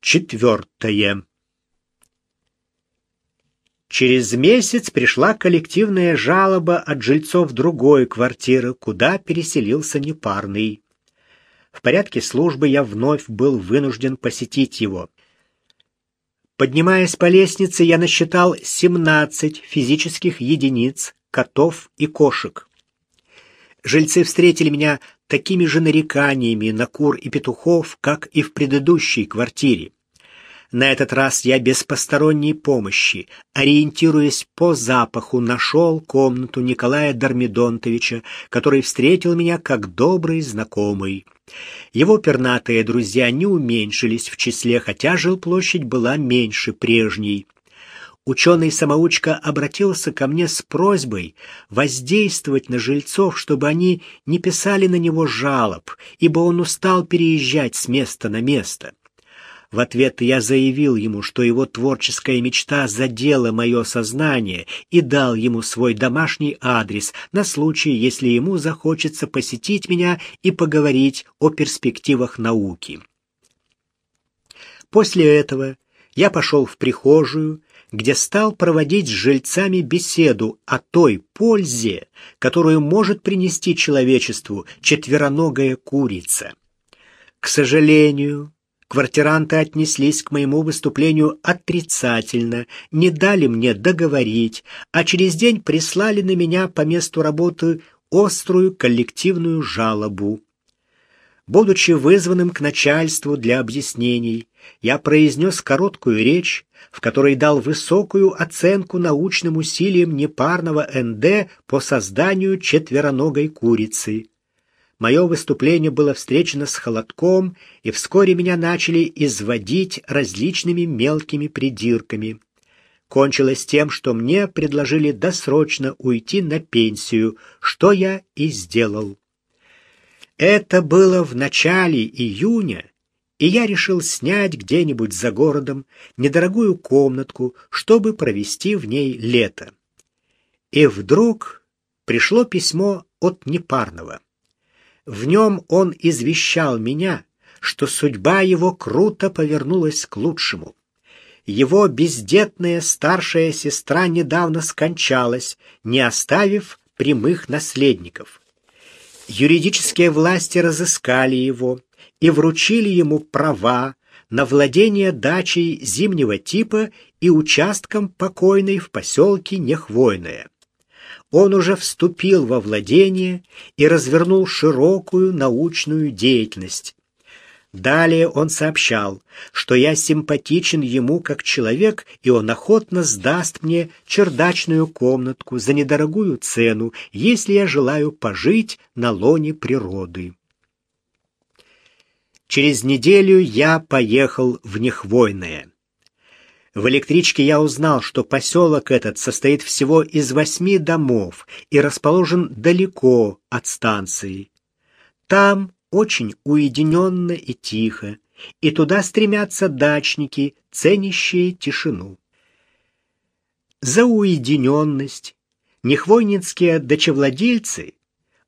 Четвертое. Через месяц пришла коллективная жалоба от жильцов другой квартиры, куда переселился непарный. В порядке службы я вновь был вынужден посетить его. Поднимаясь по лестнице, я насчитал 17 физических единиц, котов и кошек. Жильцы встретили меня такими же нареканиями на кур и петухов, как и в предыдущей квартире. На этот раз я без посторонней помощи, ориентируясь по запаху, нашел комнату Николая Дармидонтовича, который встретил меня как добрый знакомый. Его пернатые друзья не уменьшились в числе, хотя жилплощадь была меньше прежней. Ученый-самоучка обратился ко мне с просьбой воздействовать на жильцов, чтобы они не писали на него жалоб, ибо он устал переезжать с места на место. В ответ я заявил ему, что его творческая мечта задела мое сознание и дал ему свой домашний адрес на случай, если ему захочется посетить меня и поговорить о перспективах науки. После этого я пошел в прихожую, где стал проводить с жильцами беседу о той пользе, которую может принести человечеству четвероногая курица. К сожалению, Квартиранты отнеслись к моему выступлению отрицательно, не дали мне договорить, а через день прислали на меня по месту работы острую коллективную жалобу. Будучи вызванным к начальству для объяснений, я произнес короткую речь, в которой дал высокую оценку научным усилиям непарного НД по созданию четвероногой курицы. Мое выступление было встречено с холодком, и вскоре меня начали изводить различными мелкими придирками. Кончилось тем, что мне предложили досрочно уйти на пенсию, что я и сделал. Это было в начале июня, и я решил снять где-нибудь за городом недорогую комнатку, чтобы провести в ней лето. И вдруг пришло письмо от Непарного. В нем он извещал меня, что судьба его круто повернулась к лучшему. Его бездетная старшая сестра недавно скончалась, не оставив прямых наследников. Юридические власти разыскали его и вручили ему права на владение дачей зимнего типа и участком покойной в поселке Нехвойное он уже вступил во владение и развернул широкую научную деятельность. Далее он сообщал, что я симпатичен ему как человек, и он охотно сдаст мне чердачную комнатку за недорогую цену, если я желаю пожить на лоне природы. Через неделю я поехал в Нехвойное. В электричке я узнал, что поселок этот состоит всего из восьми домов и расположен далеко от станции. Там очень уединенно и тихо, и туда стремятся дачники, ценящие тишину. За уединенность нехвойницкие дачевладельцы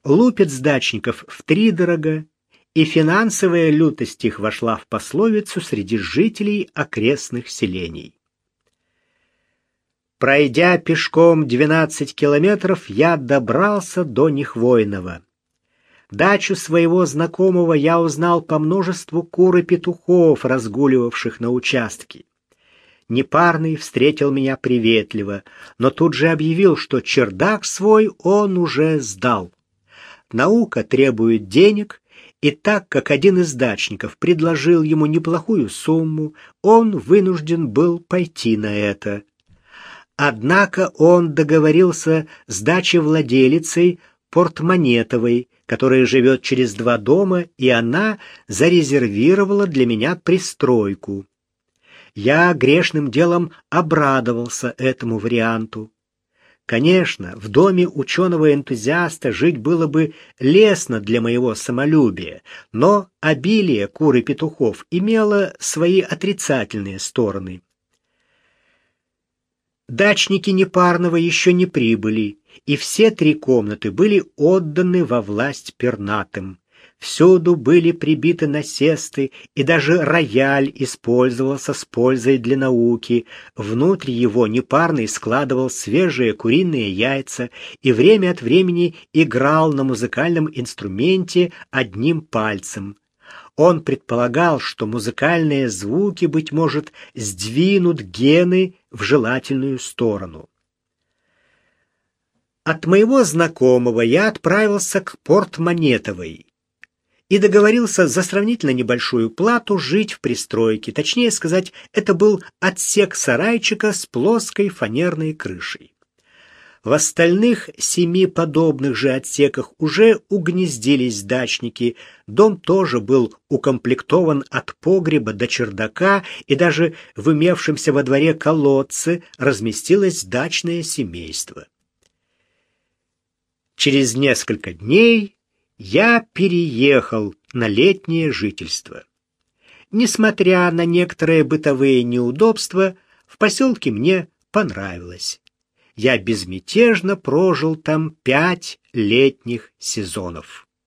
лупят с дачников втридорога, и финансовая лютость их вошла в пословицу среди жителей окрестных селений. Пройдя пешком 12 километров, я добрался до Нехвойного. Дачу своего знакомого я узнал по множеству кур и петухов, разгуливавших на участке. Непарный встретил меня приветливо, но тут же объявил, что чердак свой он уже сдал. Наука требует денег, и так как один из дачников предложил ему неплохую сумму, он вынужден был пойти на это. Однако он договорился с дачевладелицей Портмонетовой, которая живет через два дома, и она зарезервировала для меня пристройку. Я грешным делом обрадовался этому варианту. Конечно, в доме ученого-энтузиаста жить было бы лестно для моего самолюбия, но обилие кур и петухов имело свои отрицательные стороны. Дачники Непарного еще не прибыли, и все три комнаты были отданы во власть пернатым. Всюду были прибиты насесты, и даже рояль использовался с пользой для науки. Внутрь его непарный складывал свежие куриные яйца и время от времени играл на музыкальном инструменте одним пальцем. Он предполагал, что музыкальные звуки, быть может, сдвинут гены в желательную сторону. От моего знакомого я отправился к Порт-Монетовой и договорился за сравнительно небольшую плату жить в пристройке. Точнее сказать, это был отсек сарайчика с плоской фанерной крышей. В остальных семи подобных же отсеках уже угнездились дачники. Дом тоже был укомплектован от погреба до чердака, и даже в имевшемся во дворе колодце разместилось дачное семейство. Через несколько дней я переехал на летнее жительство. Несмотря на некоторые бытовые неудобства, в поселке мне понравилось. Я безмятежно прожил там пять летних сезонов.